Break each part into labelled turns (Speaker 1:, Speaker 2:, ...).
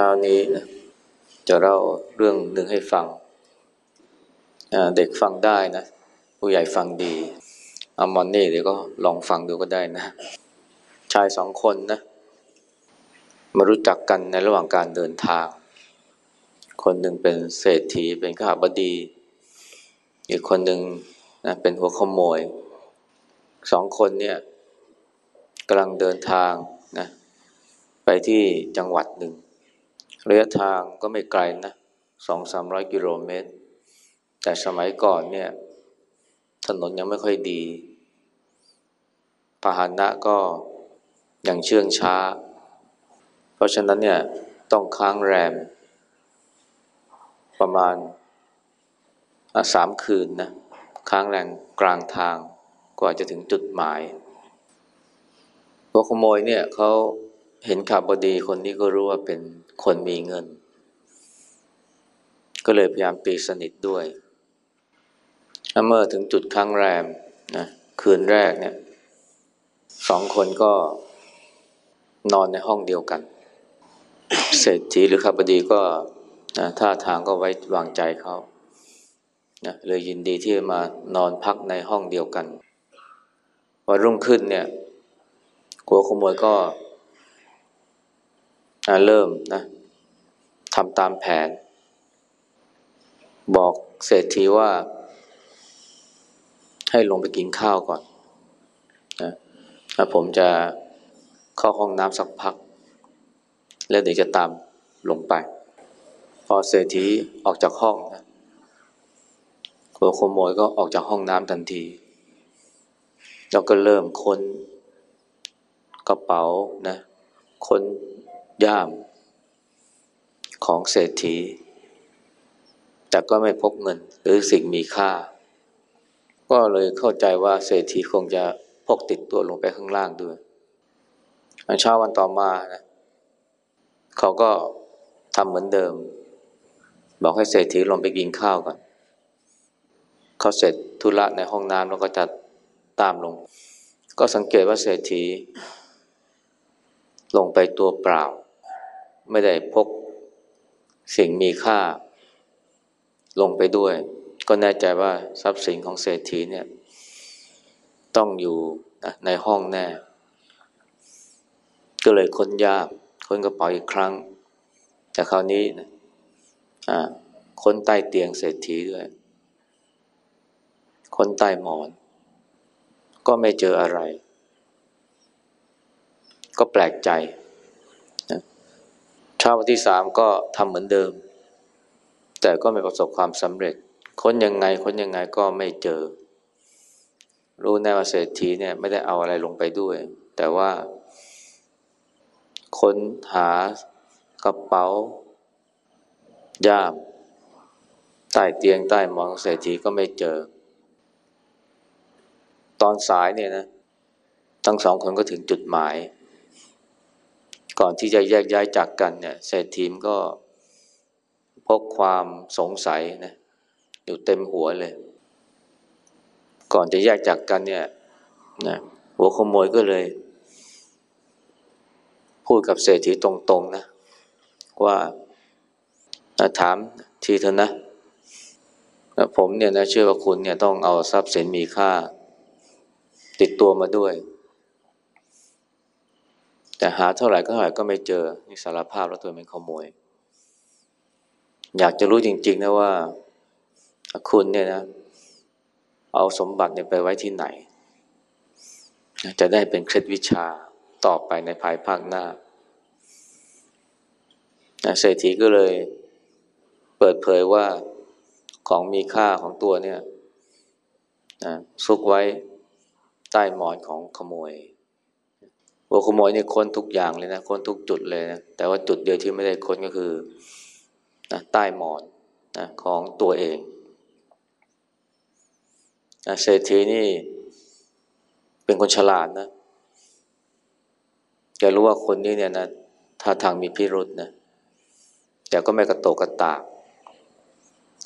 Speaker 1: เช้านี้จะเล่าเรื่องหนึ่งให้ฟัง เด็กฟังได้นะ ผู้ใหญ่ฟังดีอามอนนี่เดี๋ยวก็ลองฟังดูก็ได้นะ ชายสองคนนะ มารู้จักกันในระหว่างการเดินทาง คนหนึ่งเป็นเศรษฐีเป็นข้าบดี อีกคนหนึ่งนะเป็นหัวขโมย สองคนเนี่ยกำลังเดินทางนะไปที่จังหวัดหนึ่ง ระยะทางก็ไม่ไกลนะสองสามร้อยกิโลเมตร แต่สมัยก่อนเนี่ย ถนนยังไม่ค่อยดีพาหนะก็ยังเชื่องช้า เพราะฉะนั้นเนี่ยต้องค้างแรม ประมาณสามคืนนะค้างแรงกลางทางกว่าจะถึงจุดหมายหัวขโมยเนี่ยเขา เห็นขับบดีคนนี้ก็รู้ว่าเป็นคนมีเงิน ก็เลยพยายามตีสนิทด้วยเมื่อถึงจุดค้างแรมนะคืนแรกเนี่ยสองคนก็นอนในห้องเดียวกัน เศรษฐีหรือขับดีก็นะท่าทางก็ไว้วางใจเขานะเลยยินดีที่มานอนพักในห้องเดียวกันวันรุ่งขึ้นเนี่ย กัวขโมยก็ เริ่มนะทำตามแผน บอกเศรษฐีว่า ให้ลงไปกินข้าวก่อนนะผมจะเข้าห้องน้ำสักพัก แล้วเดี๋ยวจะตามลงไป พอเศรษฐีออกจากห้องนะหัวขโมยก็ออกจากห้องน้ำทันที แล้วก็เริ่มค้นกระเป๋านะค้น ย่ามของเศรษฐี แต่ก็ไม่พบเงินหรือสิ่งมีค่า ก็เลยเข้าใจว่าเศรษฐีคงจะพกติดตัวลงไปข้างล่างด้วยเช้าวันต่อมานะเขาก็ทำเหมือนเดิม บอกให้เศรษฐีลงไปกินข้าวก่อนเขาเสร็จธุระในห้องน้ำแล้วก็จะตามลง ก็สังเกตว่าเศรษฐี ลงไปตัวเปล่า ไม่ได้พกสิ่งมีค่าลงไปด้วย ก็แน่ใจว่าทรัพย์สินของเศรษฐีเนี่ย ต้องอยู่ในห้องแน่ ก็เลยค้นยากค้นกระเป๋าอีกครั้ง แต่คราวนี้นะค้นใต้เตียงเศรษฐีด้วย ค้นใต้หมอน ก็ไม่เจออะไร ก็แปลกใจ เช้าวันที่สามก็ทำเหมือนเดิม แต่ก็ไม่ประสบความสำเร็จ ค้นยังไงค้นยังไงก็ไม่เจอ รู้แน่ว่าเศรษฐีเนี่ยไม่ได้เอาอะไรลงไปด้วย แต่ว่า ค้นหากระเป๋า ย่าม ใต้เตียงใต้หมอนเศรษฐีก็ไม่เจอ ตอนสายเนี่ยนะ ทั้งสองคนก็ถึงจุดหมาย ก่อนที่จะแยกย้ายจากกันเนี่ยเศรษฐีมก็พกความสงสัยนะอยู่เต็มหัวเลย ก่อนจะแยกจากกันเนี่ยนะหัวขโมยก็เลย พูดกับเศรษฐีตรงๆนะว่าถามทีเถอะนะผมเนี่ยนะเชื่อว่าคุณเนี่ยต้องเอาทรัพย์สินมีค่า ติดตัวมาด้วย แต่หาเท่าไหร่ก็เท่าไหร่ก็ไม่เจอนี่สารภาพแล้วตัวเป็นขโมย อยากจะรู้จริง ๆ นะว่าคุณเนี่ยนะ เอาสมบัติเนี่ยไปไว้ที่ไหน จะได้เป็นเคล็ดวิชาต่อไปในภายภาคหน้าเศรษฐีก็เลยเปิดเผยว่าของมีค่าของตัวเนี่ยซุกไว้ใต้หมอนของขโมย หัวขโมยนี่ค้นทุกอย่างเลยนะค้นทุกจุดเลยนะแต่ว่าจุดเดียวที่ไม่ได้ค้นก็คือนะใต้หมอนนะของตัวเองนะเศรษฐีนี่เป็นคนฉลาดนะแกรู้ว่าคนนี้เนี่ยนะท่าทางมีพิรุษนะแต่ก็ไม่กระโตกกระตาก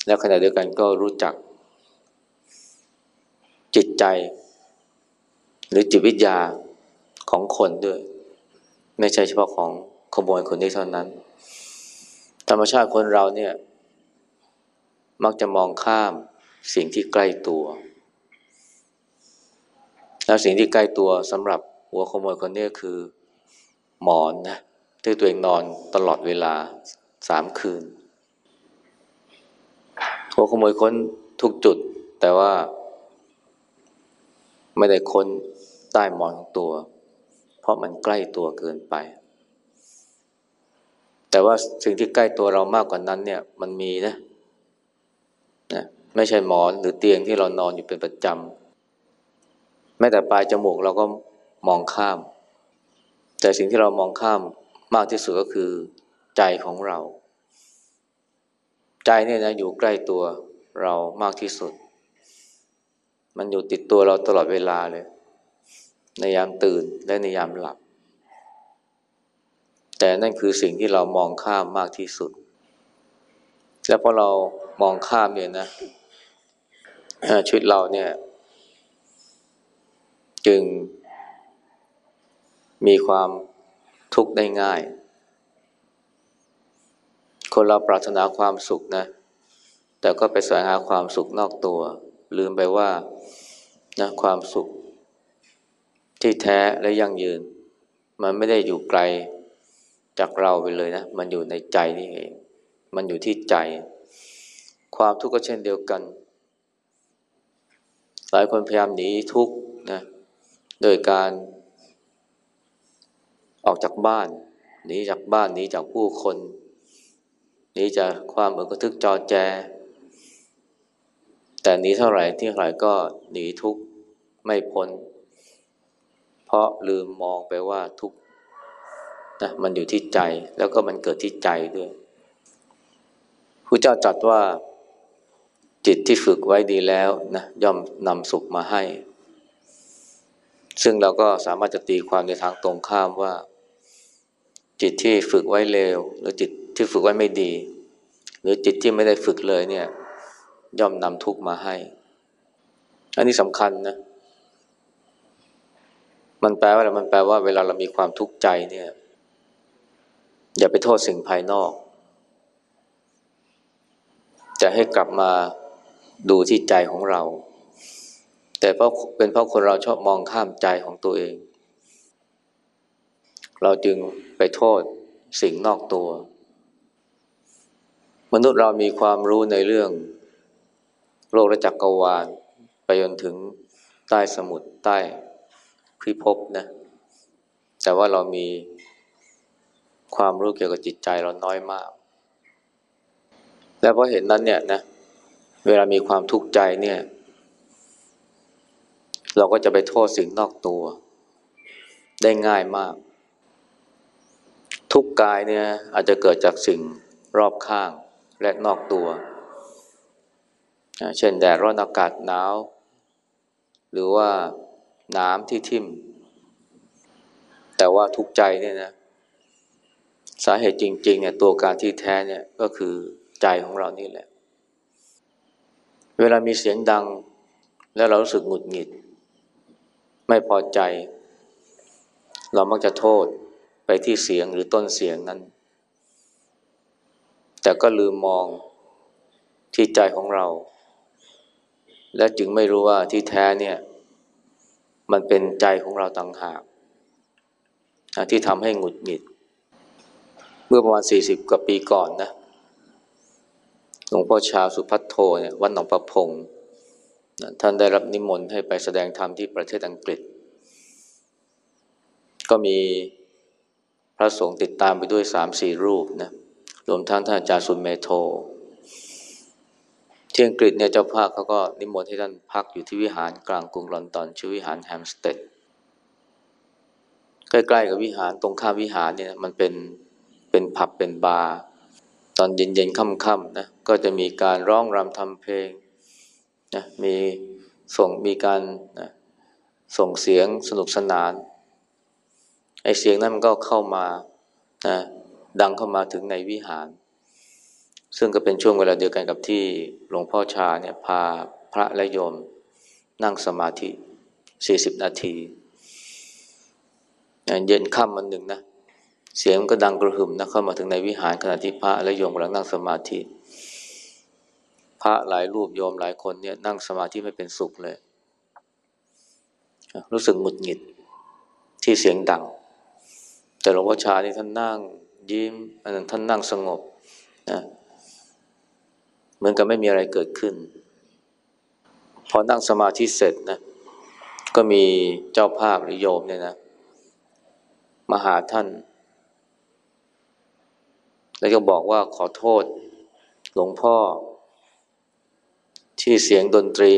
Speaker 1: แล้วขณะเดียวกันก็รู้จัก จิตใจ หรือจิตวิทยา ของคนด้วย ไม่ใช่เฉพาะของขโมยคนนี้เท่านั้น ธรรมชาติคนเราเนี่ย มักจะมองข้ามสิ่งที่ใกล้ตัว แล้วสิ่งที่ใกล้ตัวสำหรับหัวขโมยคนนี้คือ หมอนนะที่ตัวเองนอนตลอดเวลาสามคืน หัวขโมยค้นทุกจุดแต่ว่า ไม่ได้ค้นใต้หมอนของตัว เพราะมันใกล้ตัวเกินไป แต่ว่าสิ่งที่ใกล้ตัวเรามากกว่านั้นเนี่ยมันมีนะนะไม่ใช่หมอนหรือเตียงที่เรานอนอยู่เป็นประจำแม้แต่ปลายจมูกเราก็มองข้าม แต่สิ่งที่เรามองข้ามมากที่สุดก็คือใจของเรา ใจเนี่ยนะอยู่ใกล้ตัวเรามากที่สุด มันอยู่ติดตัวเราตลอดเวลาเลย ในยามตื่นและในยามหลับ แต่นั่นคือสิ่งที่เรามองข้ามมากที่สุด แล้วพอเรามองข้ามเนี่ยนะชีวิตเราเนี่ย จึงมีความทุกข์ได้ง่าย คนเราปรารถนาความสุขนะ แต่ก็ไปแสวงหาความสุขนอกตัว ลืมไปว่านะความสุข ที่แท้และยั่งยืน มันไม่ได้อยู่ไกลจากเราไปเลยนะ มันอยู่ในใจนี่เอง มันอยู่ที่ใจ ความทุกข์ก็เช่นเดียวกัน หลายคนพยายามหนีทุกข์นะ โดยการออกจากบ้าน หนีจากบ้าน หนีจากผู้คน หนีจากความเอือกระทึกจอแจ แต่หนีเท่าไหร่ที่เท่าไหร่ก็หนีทุกข์ไม่พ้น ราะลืมมองไปว่าทุกนะมันอยู่ที่ใจแล้วก็มันเกิดที่ใจด้วยพระเจ้าจัดว่าจิตที่ฝึกไว้ดีแล้วนะย่อมนำสุขมาให้ ซึ่งเราก็สามารถจะตีความในทางตรงข้ามว่า จิตที่ฝึกไว้เลว หรือจิตที่ฝึกไว้ไม่ดี หรือจิตที่ไม่ได้ฝึกเลยเนี่ย ย่อมนำทุกข์มาให้ อันนี้สำคัญนะ มันแปลว่าอะไรมันแปลว่าเวลาเรามีความทุกข์ใจเนี่ย อย่าไปโทษสิ่งภายนอก จะให้กลับมาดูที่ใจของเรา แต่เพราะเป็นเพราะคนเราชอบมองข้ามใจของตัวเอง เราจึงไปโทษสิ่งนอกตัว มนุษย์เรามีความรู้ในเรื่อง โลกและจักรวาลไปจนถึงใต้สมุทรใต้ พิภพนะ แต่ว่าเรามีความรู้เกี่ยวกับจิตใจเราน้อยมาก และเพราะเห็นนั้นเนี่ยนะ เวลามีความทุกข์ใจเนี่ย เราก็จะไปโทษสิ่งนอกตัว ได้ง่ายมาก ทุกกายเนี่ยอาจจะเกิดจากสิ่งรอบข้างและนอกตัว เช่นแดดร้อนอากาศหนาว หรือว่า น้ำที่ทิ่ม แต่ว่าทุกใจเนี่ยนะ สาเหตุจริง ๆ เนี่ย ตัวการที่แท้เนี่ยก็คือใจของเรานี่แหละ เวลามีเสียงดัง แล้วเรารู้สึกหงุดหงิด ไม่พอใจ เรามักจะโทษไปที่เสียงหรือต้นเสียงนั้น แต่ก็ลืมมองที่ใจของเรา และจึงไม่รู้ว่าที่แท้เนี่ย มันเป็นใจของเราต่างหากที่ทำให้หงุดหงิด เมื่อประมาณสี่สิบกว่าปีก่อนนะหลวงพ่อชาสุพัทโทเนี่ยวัดหนองประพงท่านได้รับนิมนต์ให้ไปแสดงธรรมที่ประเทศอังกฤษ ก็มีพระสงฆ์ติดตามไปด้วยสามสี่รูปนะรวมทั้งท่านอาจารย์สุเมโธ ที่อังกฤษเนี่ยเจ้าภาพเขาก็นิมนต์ให้ท่านพักอยู่ที่วิหารกลางกรุงลอนดอนชื่อวิหาร Hampstead ใกล้ๆกับวิหารตรงข้ามวิหารเนี่ยมันเป็นเป็นผับเป็นบาร์ตอนเย็นๆค่ำๆนะก็จะมีการร้องรำทำเพลงนะมีส่งมีการนะส่งเสียงสนุกสนานไอเสียงนั้นมันก็เข้ามานะดังเข้ามาถึงในวิหาร ซึ่งก็เป็นช่วงเวลาเดียวกันกับที่หลวงพ่อชาเนี่ยพาพระและโยมนั่งสมาธิสี่สิบนาทีเย็นค่ำวันหนึ่งนะ เสียงก็ดังกระหึ่มนะเข้ามาถึงในวิหารขณะที่พระและโยมกำลังนั่งสมาธิ พระหลายรูปโยมหลายคนเนี่ยนั่งสมาธิไม่เป็นสุขเลย รู้สึกหงุดหงิดที่เสียงดัง แต่หลวงพ่อชานี่ท่านนั่งยิ้มอันนั้นท่านนั่งสงบนะ มือนกับไม่มีอะไรเกิดขึ้น พอนั่งสมาธิเสร็จนะก็มีเจ้าภาพหรือโยมเนี่ยนะมาหาท่าน แล้วก็บอกว่าขอโทษ หลวงพ่อ ที่เสียงดนตรี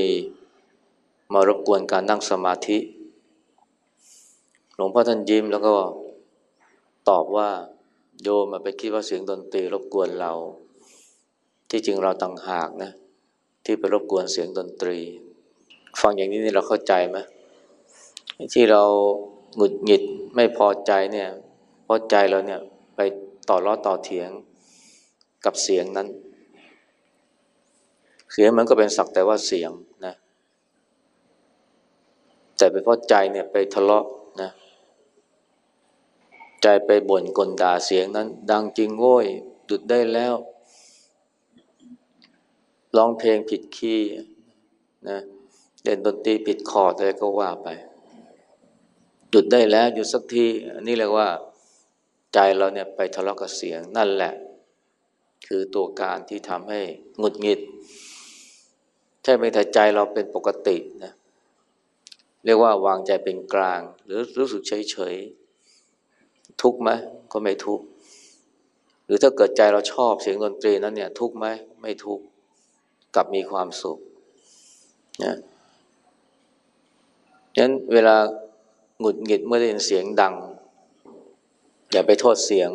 Speaker 1: มารบกวนการนั่งสมาธิ หลวงพ่อท่านยิ้มแล้วก็ตอบว่า โยมมาไปคิดว่าเสียงดนตรีรบกวนเรา ที่จริงเราต่างหากนะ ที่ไปรบกวนเสียงดนตรี ฟังอย่างนี้นี่เราเข้าใจไหมที่เราหงุดหงิดไม่พอใจเนี่ยเพราะใจเราเนี่ยไปต่อล้อต่อเถียงกับเสียงนั้น เสียงมันก็เป็นสักแต่ว่าเสียงนะ แต่เป็นเพราะใจเนี่ยไปทะเลาะนะ ใจไปบ่นกลด่าเสียงนั้น ดังจริงโว้ยหยุดได้แล้ว ร้องเพลงผิดคีย์นะเล่นดนตรีผิดคอร์ดอะไรก็ว่าไป หยุดได้แล้วหยุดสักทีอันนี้เรียกว่าใจเราเนี่ยไปทะเลาะกับเสียงนั่นแหละ คือตัวการที่ทำให้หงุดหงิดใช่ไหมแต่ใจเราเป็นปกตินะเรียกว่าวางใจเป็นกลาง หรือรู้สึกเฉยเฉยทุกไหมก็ไม่ทุกหรือถ้าเกิดใจเราชอบเสียงดนตรีนั้นเนี่ย ทุกไหมไม่ทุก กลับมีความสุขนะฉะนั้นเวลาหงุดหงิดเมื่อได้ยินเสียงดัง อย่าไปโทษเสียง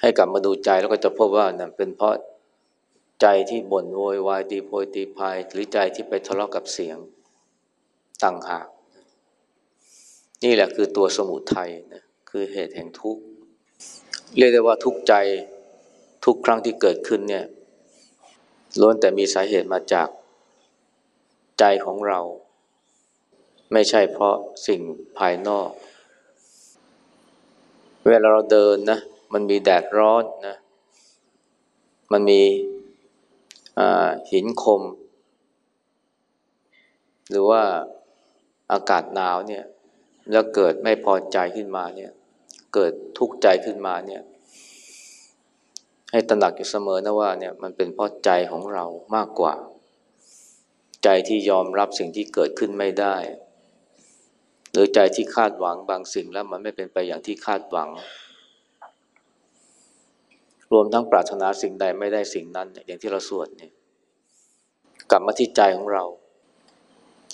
Speaker 1: ให้กลับมาดูใจแล้วก็จะพบว่านั่นเป็นเพราะใจที่บ่นโวยวายตีโพยตีพายหรือใจที่ไปทะเลาะกับเสียงต่างหาก นี่แหละคือตัวสมุทัยนะคือเหตุแห่งทุกข์ เรียกได้ว่าทุกใจทุกครั้งที่เกิดขึ้นเนี่ย ล้วนแต่มีสาเหตุมาจากใจของเรา ไม่ใช่เพราะสิ่งภายนอก เวลาเราเดินนะมันมีแดดร้อนนะมันมีหินคม หรือว่าอากาศหนาวเนี่ยแล้วเกิดไม่พอใจขึ้นมาเนี่ยเกิดทุกข์ใจขึ้นมาเนี่ย ให้ตระหนักอยู่เสมอนะว่าเนี่ยมันเป็นเพราะใจของเรามากกว่า ใจที่ยอมรับสิ่งที่เกิดขึ้นไม่ได้ หรือใจที่คาดหวังบางสิ่งแล้วมันไม่เป็นไปอย่างที่คาดหวัง รวมทั้งปรารถนาสิ่งใดไม่ได้สิ่งนั้น อย่างที่เราสวดเนี่ยกลับมาที่ใจของเรา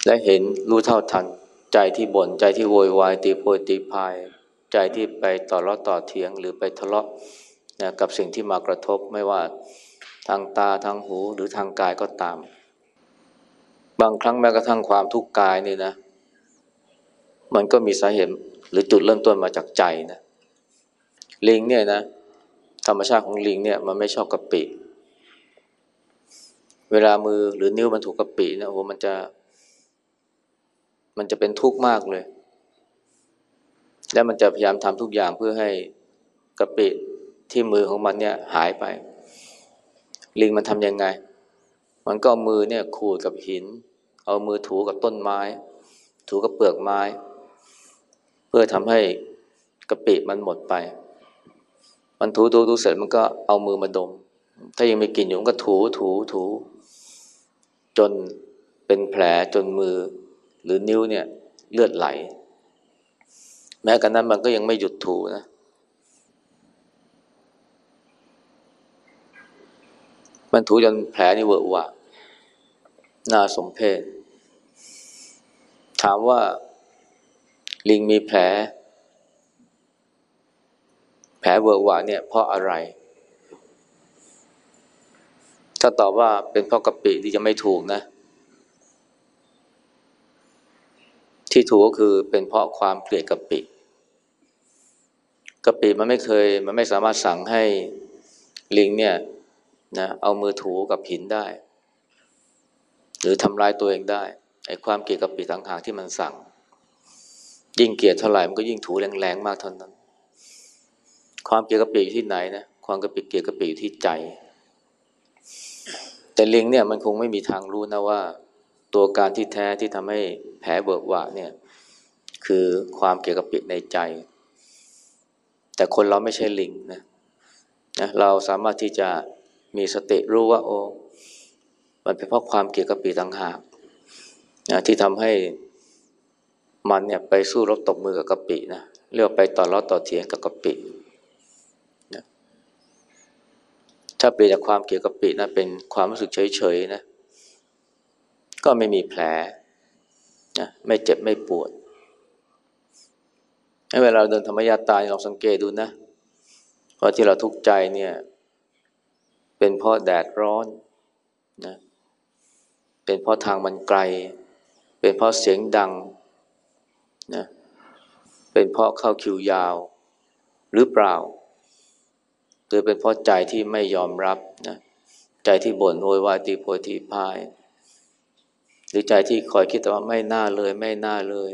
Speaker 1: และเห็นรู้เท่าทัน ใจที่บน่นใจที่โวยวายตีโพยตีพาย ใจที่ไปต่อร้อต่อเถียงหรือไปทะเลาะ นะกับสิ่งที่มากระทบไม่ว่าทางตาทางหูหรือทางกายก็ตาม บางครั้งแม้กระทั่งความทุกข์กายนี่นะ มันก็มีสาเหตุหรือจุดเริ่มต้นมาจากใจนะลิงเนี่ยนะธรรมชาติของลิงเนี่ยมันไม่ชอบกะปิ เวลามือหรือนิ้วมันถูกกะปินะโอ้มันจะ มันจะเป็นทุกข์มากเลย และมันจะพยายามทำทุกอย่างเพื่อให้กะปิ ที่มือของมันเนี่ยหายไป ลิงมันทำยังไง มันก็มือเนี่ยขูดกับหิน เอามือถูกับต้นไม้ ถูกับเปลือกไม้ เพื่อทำให้กะปิมันหมดไป มันถูถูถูเสร็จมันก็เอามือมาดม ถ้ายังไม่กลิ่นอยู่มันก็ถูถูถู จนเป็นแผลจนมือ หรือนิ้วเนี่ยเลือดไหล แม้กันนั้นมันก็ยังไม่หยุดถูนะ มันถูจนแผลนี่เวอะวะน่าสมเพชถามว่า ลิงมีแผล แผลเวอะวะเนี่ยเพราะอะไร ถ้าตอบว่าเป็นเพราะกะปิที่จะไม่ถูกนะ ที่ถูกก็คือเป็นเพราะความเกลียดกะปิกะปิมันไม่เคย มันไม่สามารถสั่งให้ลิงเนี่ย นะเอามือถูกับหินได้ หรือทำลายตัวเองได้ไอ้ความเกลียดกะปิต่างหากที่มันสั่ง ยิ่งเกลียดเท่าไหร่มันก็ยิ่งถูแรงๆมากเท่านั้น ความเกลียดกระปิอยู่ที่ไหนนะความกระปิเกลียดกระปิอยู่ที่ใจ แต่ลิงเนี่ยมันคงไม่มีทางรู้นะว่า ตัวการที่แท้ที่ทำให้แผลเบิกหวะเนี่ยคือความเกลียดกระปิในใจ แต่คนเราไม่ใช่ลิงนะนะเราสามารถที่จะ มีสติรู้ว่าโอ้มันเป็นเพราะความเกลียดกระปิต่างหากนะที่ทำให้มันเนี่ยไปสู้รบตบมือกับกะปินะเรียกไปต่อล้อต่อเถียงกับกะปินะถ้าเปลี่ยนจากความเกลียดกะปินะเป็นความรู้สึกเฉยๆนะก็ไม่มีแผลนะไม่เจ็บไม่ปวดให้เวลาเราเดินธรรมยาตาลองสังเกตดูนะเพราะที่เราทุกข์ใจเนี่ย เป็นเพราะแดดร้อนนะเป็นเพราะทางมันไกล เป็นเพราะเสียงดังนะเป็นเพราะเข้าคิวยาวหรือเปล่าหรือเป็นเพราะใจที่ไม่ยอมรับนะใจที่บ่นโวยวายตีโพยทีพาย หรือใจที่คอยคิดแต่ว่าไม่น่าเลยไม่น่าเลย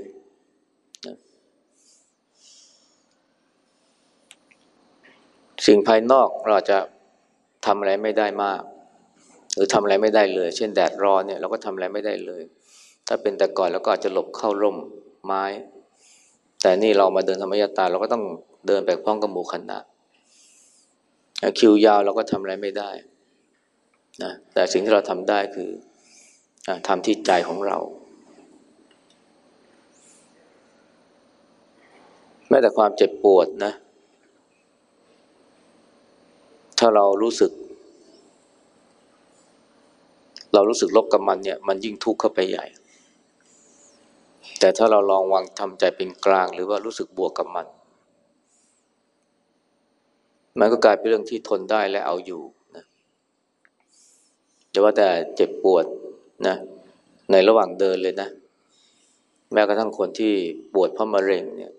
Speaker 1: นะสิ่งภายนอกเราจะ ทำอะไรไม่ได้มาก หรือทำอะไรไม่ได้เลย เช่นแดดร้อนเนี่ยเราก็ทำอะไรไม่ได้เลย ถ้าเป็นแต่ก่อนเราก็อาจจะหลบเข้าร่มไม้ แต่นี่เรามาเดินธรรมยตาเราก็ต้องเดินไปพร้อมกับหมู่คณะคิวยาวเราก็ทำอะไรไม่ได้นะแต่สิ่งที่เราทำได้คือทำที่ใจของเราแม้แต่ความเจ็บปวดนะ ถ้าเรารู้สึก เรารู้สึกลบกับมันเนี่ย มันยิ่งทุกข์เข้าไปใหญ่ แต่ถ้าเราลองวางทำใจเป็นกลาง หรือว่ารู้สึกบวกกับมัน มันก็กลายเป็นเรื่องที่ทนได้และเอาอยู่นะแต่ว่าแต่เจ็บปวดนะ ในระหว่างเดินเลยนะ แม้กระทั่งคนที่ปวดเพราะมะเร็งเนี่ย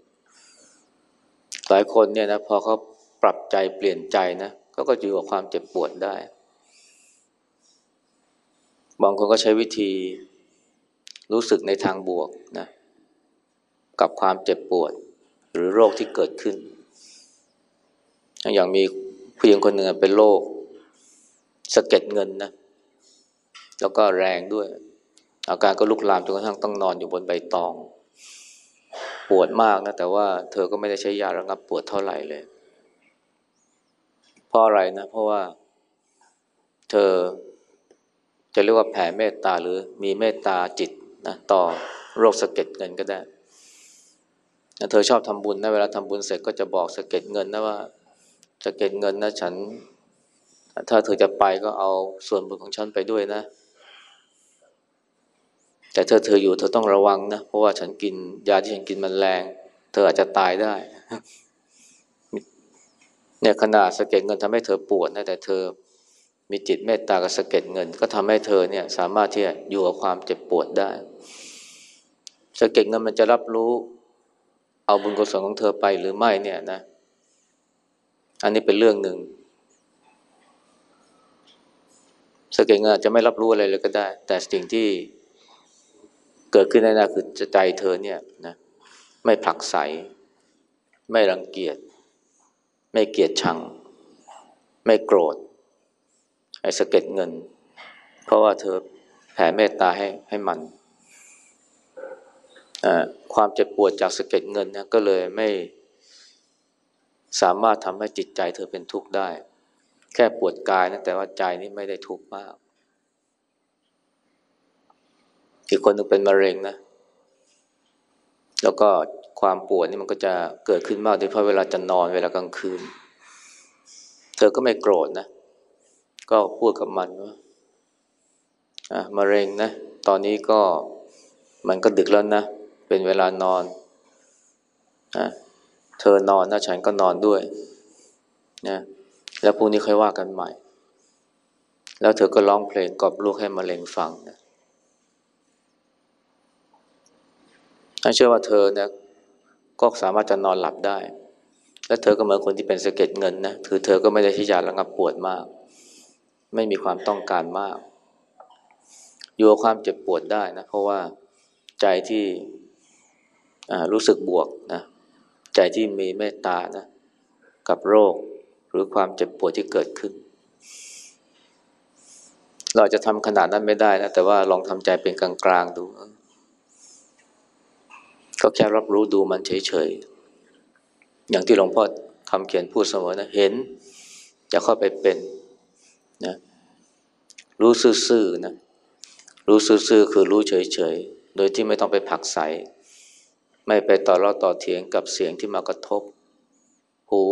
Speaker 1: หลายคนเนี่ยนะพอเขาปรับใจเปลี่ยนใจนะ ก็ก็อยู่กับความเจ็บปวดได้ บางคนก็ใช้วิธีรู้สึกในทางบวกนะกับความเจ็บปวด หรือโรคที่เกิดขึ้น อย่างมีผู้หญิงคนหนึ่งเป็นโรคสะเก็ดเงินนะแล้วก็แรงด้วย อาการก็ลุกลามจนกระทั่งต้องนอนอยู่บนใบตอง ปวดมากนะ แต่ว่าเธอก็ไม่ได้ใช้ยาระงับปวดเท่าไหร่เลย ราะอะไรนะ เพราะว่า เธอจะเรียกว่าแผ่เมตตาหรือมีเมตตาจิตนะต่อโรคสะเก็ดเงินก็ได้เธอชอบทำบุญนะเวลาทำบุญเสร็จก็จะบอกสะเก็ดเงินนะว่าสะเก็ดเงินนะฉัน ถ้าเธอจะไปก็เอาส่วนบุญของฉันไปด้วยนะ แต่เธอเธออยู่เธอต้องระวังนะ เพราะว่าฉันกินยาที่ฉันกินมันแรง เธออาจจะตายได้ เนี่ยขนาดสะเก็ดเงินทำให้เธอปวดนะแต่เธอมีจิตเมตตากับสะเก็ดเงิน ก็ทำให้เธอเนี่ยสามารถที่จะอยู่กับความเจ็บปวดได้สะเก็ดเงินมันจะรับรู้ เอาบุญกุศลของเธอไปหรือไม่เนี่ยนะ อันนี้เป็นเรื่องหนึ่งสะเก็ดเงินอาจจะไม่รับรู้อะไรเลยก็ได้ แต่สิ่งที่เกิดขึ้นในนั้นคือใจเธอเนี่ยนะไม่ผลักไสไม่รังเกียจ ไม่เกลียดชัง ไม่โกรธ ไอ้สะเก็ดเงิน เพราะว่าเธอแผ่เมตตาให้ให้มัน ความเจ็บปวดจากสะเก็ดเงินนี่ยก็เลยไม่สามารถทำให้จิตใจเธอเป็นทุกข์ได้ แค่ปวดกายนะแต่ว่าใจนี่ไม่ได้ทุกข์มาก อีกคนหนึ่งเป็นมะเร็งนะ แล้วก็ ความปวดนี่มันก็จะเกิดขึ้นมากโดยเฉพาะเวลาจะนอนเวลากลางคืน เธอก็ไม่โกรธนะ ก็พูดกับมันว่ามะเร็งนะ ตอนนี้ก็มันก็ดึกแล้วนะ เป็นเวลานอนนะเธอนอนนะฉันก็นอนด้วยนะแล้วพรุ่งนี้ค่อยว่ากันใหม่ แล้วเธอก็ร้องเพลงกอบลูกให้มะเร็งฟังนะเชื่อว่าเธอเนี่ย ก็สามารถจะนอนหลับได้ และเธอก็เหมือนคนที่เป็นสะเก็ดเงินนะคือเธอก็ไม่ได้ใช้ยาระงับปวดมาก ไม่มีความต้องการมาก อยู่กับความเจ็บปวดได้นะเพราะว่าใจที่รู้สึกบวกนะใจที่มีเมตตานะกับโรคหรือความเจ็บปวดที่เกิดขึ้น เราจะทำขนาดนั้นไม่ได้นะแต่ว่าลองทำใจเป็นกลางๆดู ก็แค่รับรู้ดูมันเฉยๆ อย่างที่หลวงพ่อคำเขียนพูดเสมอนะ เห็นจะเข้าไปเป็นนะรู้ซื่อๆนะรู้ซื่อๆคือรู้เฉยๆ โดยที่ไม่ต้องไปผักใส ไม่ไปต่อรอต่อเถียงกับเสียงที่มากระทบ หู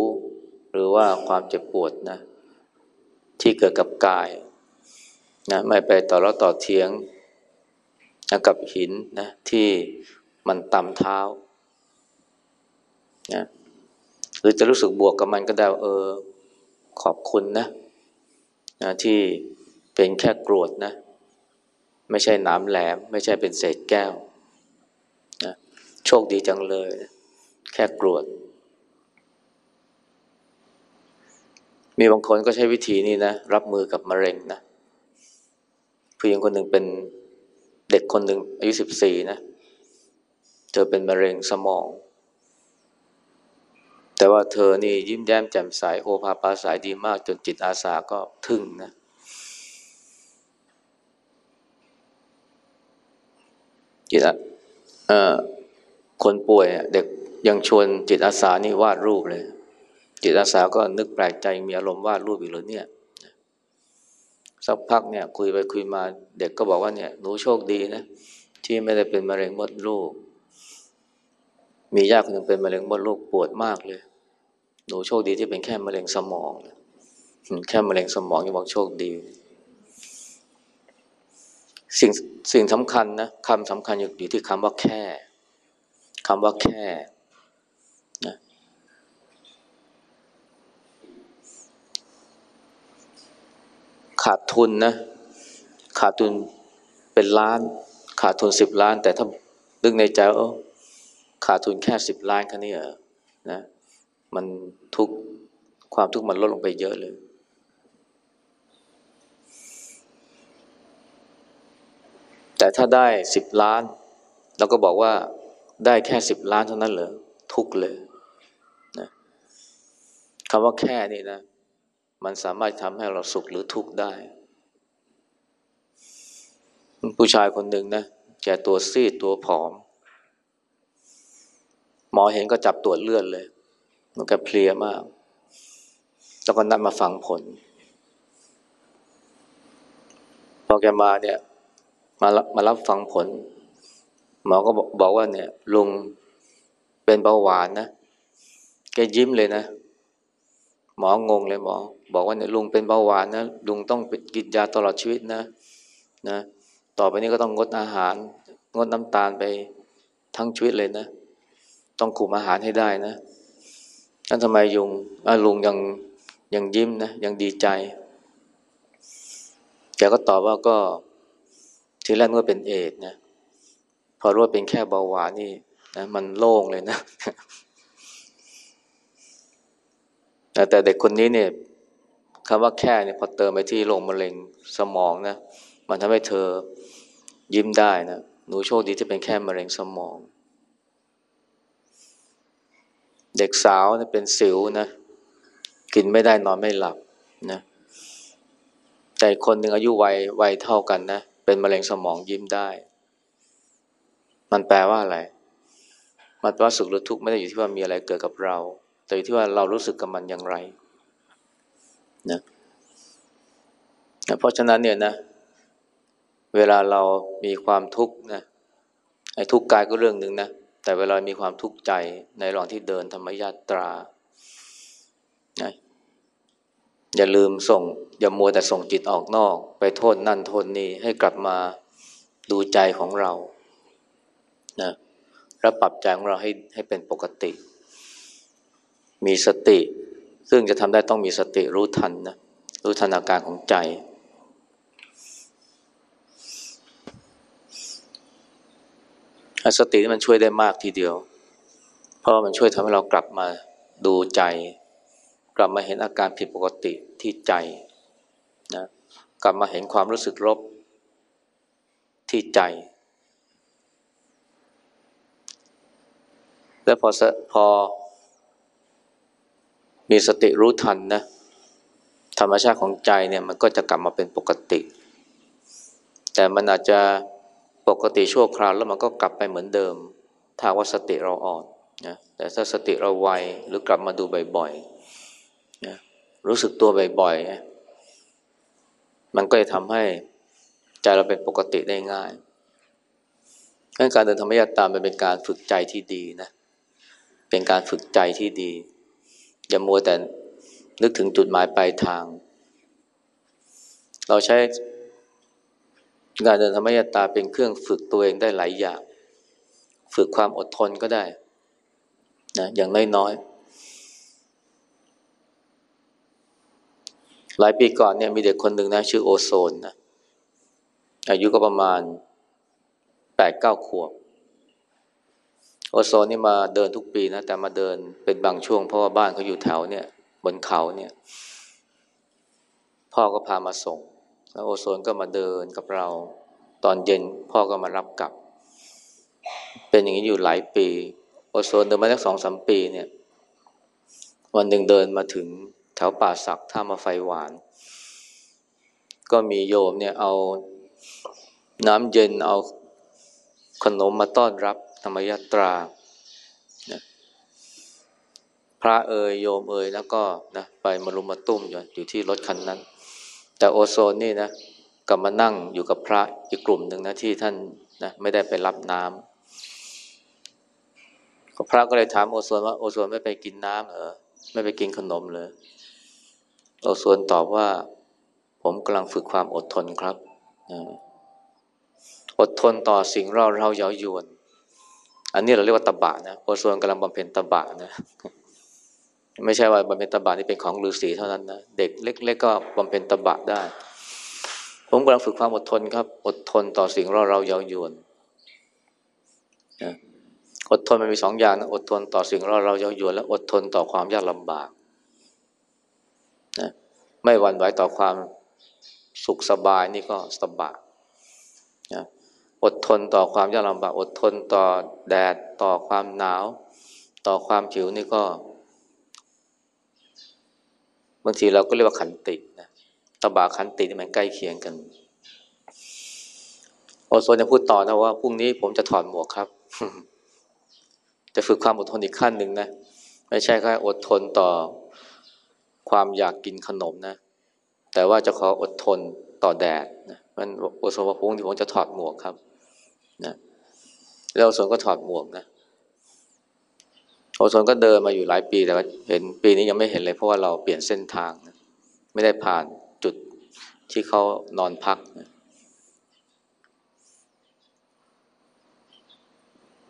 Speaker 1: หรือว่าความเจ็บปวดนะ ที่เกิดกับกายนะไม่ไปต่อรอต่อเถียงนะกับหินนะที่ มันต่ำเท้านะหรือจะรู้สึกบวกกับมันก็ได้เออขอบคุณนะนะที่เป็นแค่กรวดนะ ไม่ใช่หนามแหลม ไม่ใช่เป็นเศษแก้วนะโชคดีจังเลย แค่กรวด มีบางคนก็ใช้วิธีนี้นะ รับมือกับมะเร็งนะผู้หญิงคนหนึ่งเป็นเด็กคนหนึ่งอายุสิบสี่นะเธอเป็นมะเร็งสมอง แต่ว่าเธอนี่ยิ้มแย้มแจ่มใสโอภาปาสายดีมากจนจิตอาสาก็ทึ่งนะจิตอคนป่วยเด็กยังชวนจิตอาสานี่วาดรูปเลย จิตอาสาก็นึกแปลกใจมีอารมณ์วาดรูปอีกหรือเนี่ยสักพักเนี่ยคุยไปคุยมาเด็กก็บอกว่าเนี่ยหนูโชคดีนะที่ไม่ได้เป็นมะเร็งมดลูก มีญาติคนหนึ่งเป็นมะเร็งมดลูกปวดมากเลย หนูโชคดีที่เป็นแค่มะเร็งสมอง แค่มะเร็งสมองยังบอกโชคดี สิ่งสิ่งสำคัญนะคำสำคัญอยู่ที่คำว่าแค่คำว่าแค่นะขาดทุนนะ ขาดทุนเป็นล้าน ขาดทุนสิบล้าน แต่ถ้าดึกในใจเออ ขาดทุนแค่สิบล้านแค่นี้เหรอนะมันทุกความทุกข์มันลดลงไปเยอะเลย แต่ถ้าได้สิบล้านเราก็บอกว่าได้แค่สิบล้านเท่านั้นเหรอทุกเลยนะคำว่าแค่นี่นะ มันสามารถทำให้เราสุขหรือทุกข์ได้ ผู้ชายคนหนึ่งนะแกตัวซีดตัวผอม หมอเห็นก็จับตรวจเลือดเลย มันก็เพลียมาก แล้วก็นัดมาฟังผล พอแกมาเนี่ยมามารับฟังผล หมอก็บอกว่าเนี่ย ลุงเป็นเบาหวานนะแกยิ้มเลยนะ หมองงเลยหมอ บอกว่าเนี่ยลุงเป็นเบาหวานนะลุงต้องกินยาตลอดชีวิตนะนะ ต่อไปนี้ก็ต้องงดอาหาร งดน้ำตาลไปทั้งชีวิตเลยนะ ต้องคุมอาหารให้ได้นะนั่นทำไมยุงลุงยังยังยิ้มนะยังดีใจแกก็ตอบว่าก็ทีแรกเมื่อเป็นเอดนะพอรู้ว่าเป็นแค่เบาหวานนี่นะมันโล่งเลยนะแต่เด็กคนนี้เนี่ยคำว่าแค่เนี่ยพอเติมไปที่โรงมะเร็งสมองนะ มันทำให้เธอยิ้มได้นะ หนูโชคดีที่เป็นแค่มะเร็งสมอง เด็กสาวเป็นสิวนะ กินไม่ได้นอนไม่หลับนะแต่คนหนึ่งอายุวัยวัยเท่ากันนะเป็นมะเร็งสมองยิ้มได้ มันแปลว่าอะไร มันแปลว่าสุขหรือทุกข์ไม่ได้อยู่ที่ว่ามีอะไรเกิดกับเรา แต่อยู่ที่ว่าเรารู้สึกกับมันอย่างไรนะเพราะฉะนั้นเนี่ยนะ เวลาเรามีความทุกข์นะไอ้ทุกข์กายก็เรื่องหนึ่งนะ แต่เวลามีความทุกข์ใจในระหว่างที่เดินธรรมยาตรานะอย่าลืมส่ง อย่ามัวแต่ส่งจิตออกนอก ไปโทษนั่นโทษนี้ให้กลับมาดูใจของเรานะแล้วปรับใจของเราให้ให้เป็นปกติ มีสติ ซึ่งจะทำได้ต้องมีสติรู้ทันนะรู้ทันอาการของใจ สตินี่มันช่วยได้มากทีเดียว เพราะมันช่วยทำให้เรากลับมาดูใจ กลับมาเห็นอาการผิดปกติที่ใจนะกลับมาเห็นความรู้สึกลบที่ใจ แล้วพอพอ มีสติรู้ทันนะธรรมชาติของใจเนี่ยมันก็จะกลับมาเป็นปกติ แต่มันอาจจะ ปกติชั่วคราวแล้วมันก็กลับไปเหมือนเดิม ถ้าว่าสติเราอ่อนนะแต่ถ้าสติเราไวหรือกลับมาดูบ่อยๆนะรู้สึกตัวบ่อยๆมันก็จะทำให้ใจเราเป็นปกติได้ง่ายการเดินธรรมยตามเป็นการฝึกใจที่ดีนะเป็นการฝึกใจที่ดี อย่ามัวแต่นึกถึงจุดหมายปลายทาง เราใช้ การเดินธรรมยตาเป็นเครื่องฝึกตัวเองได้หลายอย่าง ฝึกความอดทนก็ได้นะอย่างน้อยๆหลายปีก่อนเนี่ยมีเด็กคนหนึ่งนะชื่อโอโซนนะอายุก็ประมาณแปดเก้าขวบ โอโซนนี่มาเดินทุกปีนะแต่มาเดินเป็นบางช่วงเพราะว่าบ้านเขาอยู่แถวเนี่ย บนเขาเนี่ย พ่อก็พามาส่ง แล้วโอโซนก็มาเดินกับเรา ตอนเย็นพ่อก็มารับกลับ เป็นอย่างนี้อยู่หลายปี โอโซนเดินมาตั้สองสามปีเนี่ย วันหนึ่งเดินมาถึงแถวป่าสักท่ามาไฟหวาน ก็มีโยมเนี่ยเอาน้ำเย็นเอาขนมมาต้อนรับธรรมยตรานะพระเอยโยมเอยแล้วก็นะไปมารุมมาตุ้มอยู่ที่รถคันนั้น แต่โอโซนนี่นะกลับมานั่งอยู่กับพระอีกกลุ่มหนึ่งนะที่ท่านนะไม่ได้ไปรับน้ำพระก็เลยถามโอโซนว่าโอโซนไม่ไปกินน้ำเหรอไม่ไปกินขนมเลยโอโซนตอบว่า ผมกำลังฝึกความอดทนครับอดทนต่อสิ่งเราเราเย้ายวน อันนี้เราเรียกว่าตบะนะโอโซนกำลังบำเพ็ญตบะนะ ไม่ใช่ว่าบำเพ็ญตบะนี่เป็นของฤาษีเท่านั้นนะเด็กเล็ก ๆ ก็บำเพ็ญตบะได้ ผมกำลังฝึกความอดทนครับ อดทนต่อสิ่งราเราเย้ายวนนะอดทนมันมีสองอย่างนะอดทนต่อสิ่งราเราเย้ายวนและอดทนต่อความยากลำบากนะไม่หวั่นไหวต่อความสุขสบายนี่ก็สบายนะอดทนต่อความยากลำบาก อดทนต่อแดด ต่อความหนาว ต่อความผิวนี่ก็ บางทีเราก็เรียกว่าขันตินะตบาขันตินี่มันใกล้เคียงกัน โอโซนจะพูดต่อนะว่าพรุ่งนี้ผมจะถอดหมวกครับ จะฝึกความอดทนอีกขั้นหนึ่งนะ ไม่ใช่แค่อดทนต่อความอยากกินขนมนะ แต่ว่าจะขออดทนต่อแดดนะมันโอโซนว่าพรุ่งนี้ผมจะถอดหมวกครับ นะแล้วโอโซนก็ถอดหมวกนะ โอโซนก็เดินมาอยู่หลายปีแต่ว่าเห็นปีนี้ยังไม่เห็นเลยเพราะว่าเราเปลี่ยนเส้นทางนะไม่ได้ผ่านจุดที่เขานอนพักนะ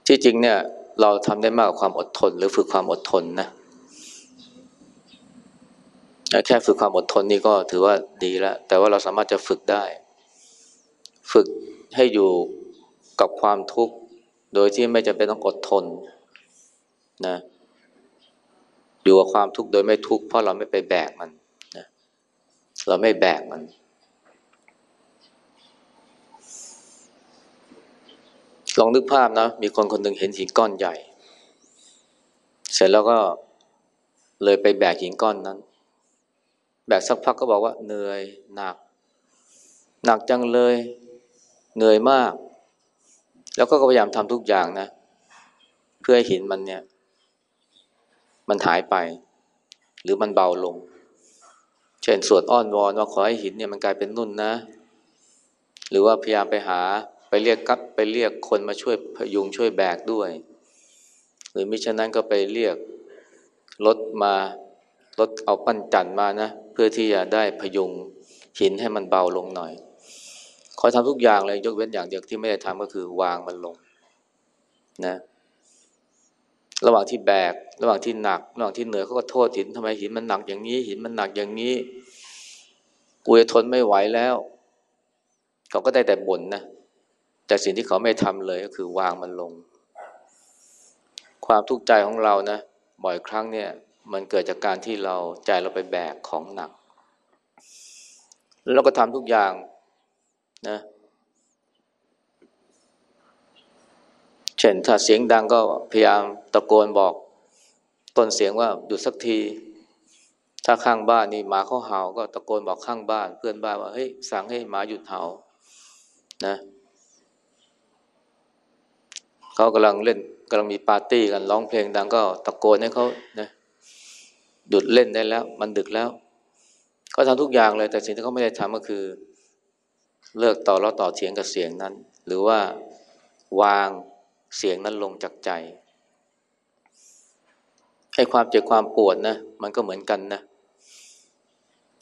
Speaker 1: ที่จริงเนี่ย เราทำได้มากกว่าความอดทน หรือฝึกความอดทนนะแค่ฝึกความอดทนนี่ก็ถือว่าดีแล้ว แต่ว่าเราสามารถจะฝึกได้ ฝึกให้อยู่กับความทุกข์ โดยที่ไม่จำเป็นต้องอดทน นะอยู่กับความทุกข์โดยไม่ทุกข์เพราะเราไม่ไปแบกมันนะเราไม่แบกมัน ลองนึกภาพนะ มีคนคนหนึ่งเห็นหินก้อนใหญ่ เสร็จแล้วก็เลยไปแบกหินก้อนนั้น แบกสักพักก็บอกว่าเหนื่อยหนัก หนักจังเลย เหนื่อยมาก แล้วก็พยายามทำทุกอย่างนะ เพื่อให้หินมันเนี่ย มันหายไป หรือมันเบาลง เช่นสวดอ้อนวอนว่าขอให้หินเนี่ยมันกลายเป็นนุ่นนะ หรือว่าพยายามไปหาไปเรียกกับไปเรียกคนมาช่วยพยุงช่วยแบกด้วย หรือมิฉะนั้นก็ไปเรียกรถมารถเอาปั้นจันมานะเพื่อที่จะได้พยุงหินให้มันเบาลงหน่อยคอยทำทุกอย่างเลยยกเว้นอย่างเดียวที่ไม่ได้ทำก็คือวางมันลงนะ ระหว่างที่แบก ระหว่างที่หนัก ระหว่างที่เหนื่อยเขาก็โทษหินทำไมหินมันหนักอย่างนี้ หินมันหนักอย่างนี้ กูจะทนไม่ไหวแล้ว เขาก็ได้แต่บ่นนะ แต่สิ่งที่เขาไม่ทำเลยก็คือวางมันลง ความทุกข์ใจของเรานะ บ่อยครั้งเนี่ย มันเกิดจากการที่เราใจเราไปแบกของหนัก แล้วก็ทำทุกอย่างนะเช่นถ้าเสียงดังก็พยายามตะโกนบอก ต้นเสียงว่าหยุดสักที ถ้าข้างบ้านนี่หมาเขาเห่าก็ตะโกนบอกข้างบ้าน เพื่อนบ้านว่าเฮ้ยสั่งให้หมาหยุดเห่านะเขากำลังเล่นกำลังมีปาร์ตี้กันร้องเพลงดังก็ตะโกนให้เขานะหยุดเล่นได้แล้ว มันดึกแล้วเขาทำทุกอย่างเลยแต่สิ่งที่เขาไม่ได้ทำก็คือ เลิกต่อแล้วต่อเถียงกับเสียงนั้น หรือว่าวาง เสียงนั้นลงจากใจให้ความเจ็บความปวดนะ มันก็เหมือนกันนะ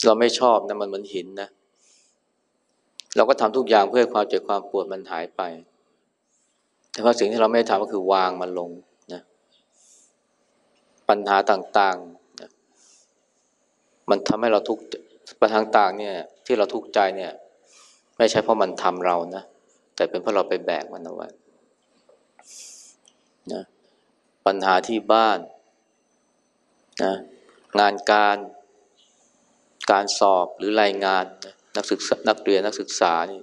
Speaker 1: เราไม่ชอบนะมันเหมือนหินนะ เราก็ทำทุกอย่างเพื่อความเจ็บความปวดมันหายไป แต่ว่าสิ่งที่เราไม่ทำก็คือวางมันลงนะ ปัญหาต่างๆนะมันทำให้เราทุกปัญหาต่างๆเนี่ย ที่เราทุกข์ใจเนี่ย ไม่ใช่เพราะมันทำเรานะ แต่เป็นเพราะเราไปแบกมันเอาไว้ นะปัญหาที่บ้านนะงานการการสอบหรือรายงานนักศึกษานักเรียนนักศึกษานี่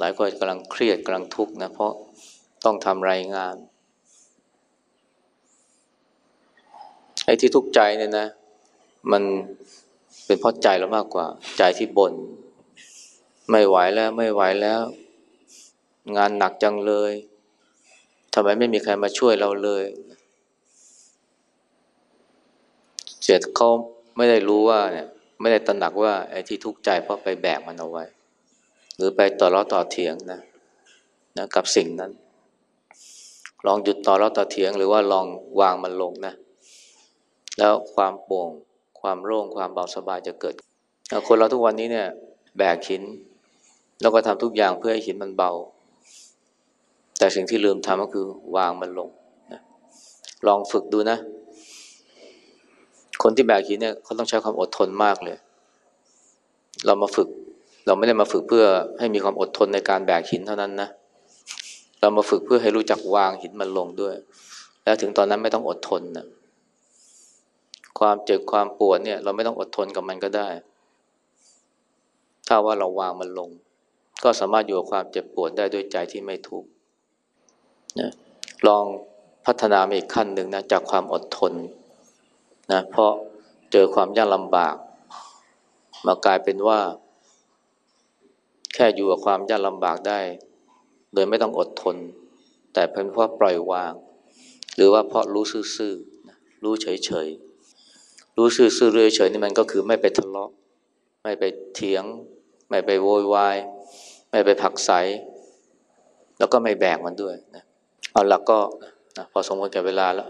Speaker 1: หลายคนกำลังเครียดกำลังทุกข์นะเพราะต้องทำรายงานไอ้ที่ทุกข์ใจเนี่ยนะ มันเป็นเพราะใจเรามากกว่า ใจที่บน่นไม่ไหวแล้วไม่ไหวแล้ว งานหนักจังเลย ทำไมไม่มีใครมาช่วยเราเลยเสียเขาไม่ได้รู้ว่าเนี่ย ไม่ได้ตระหนักว่าไอ้ที่ทุกข์ใจเพราะไปแบกมันเอาไว้ หรือไปต่อล้อต่อเถียงนะนะกับสิ่งนั้น ลองหยุดต่อล้อต่อเถียง หรือว่าลองวางมันลงนะแล้วความโปร่งความโล่งความเบาสบายจะเกิด คนเราทุกวันนี้เนี่ย แบกหิน แล้วก็ทำทุกอย่างเพื่อให้หินมันเบา แต่สิ่งที่ลืมทำก็คือวางมันลงนะลองฝึกดูนะ คนที่แบกหินเนี่ยเขาต้องใช้ความอดทนมากเลย เรามาฝึก เราไม่ได้มาฝึกเพื่อให้มีความอดทนในการแบกหินเท่านั้นนะ เรามาฝึกเพื่อให้รู้จักวางหินมันลงด้วย แล้วถึงตอนนั้นไม่ต้องอดทนนะความเจ็บความปวดเนี่ย เราไม่ต้องอดทนกับมันก็ได้ ถ้าว่าเราวางมันลง ก็สามารถอยู่กับความเจ็บปวดได้ด้วยใจที่ไม่ทุกข์ นะลองพัฒนาไปอีกขั้นหนึ่งนะจากความอดทนนะเพราะเจอความยากลำบาก มากลายเป็นว่า แค่อยู่กับความยากลำบากได้ โดยไม่ต้องอดทน แต่เป็นเพราะปล่อยวาง หรือว่าเพราะรู้ซื่อๆรู้เฉยๆรู้ซื่อๆเรื่อยเฉยนี่มันก็คือไม่ไปทะเลาะ ไม่ไปเถียง ไม่ไปโวยวาย ไม่ไปผักใสแล้วก็ไม่แบกมันด้วยนะ เอาละก็พอสมควรแก่เวลาแล้ว